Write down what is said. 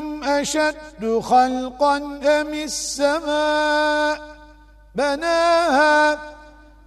أأنتم أشد خلقا أم السماء بناها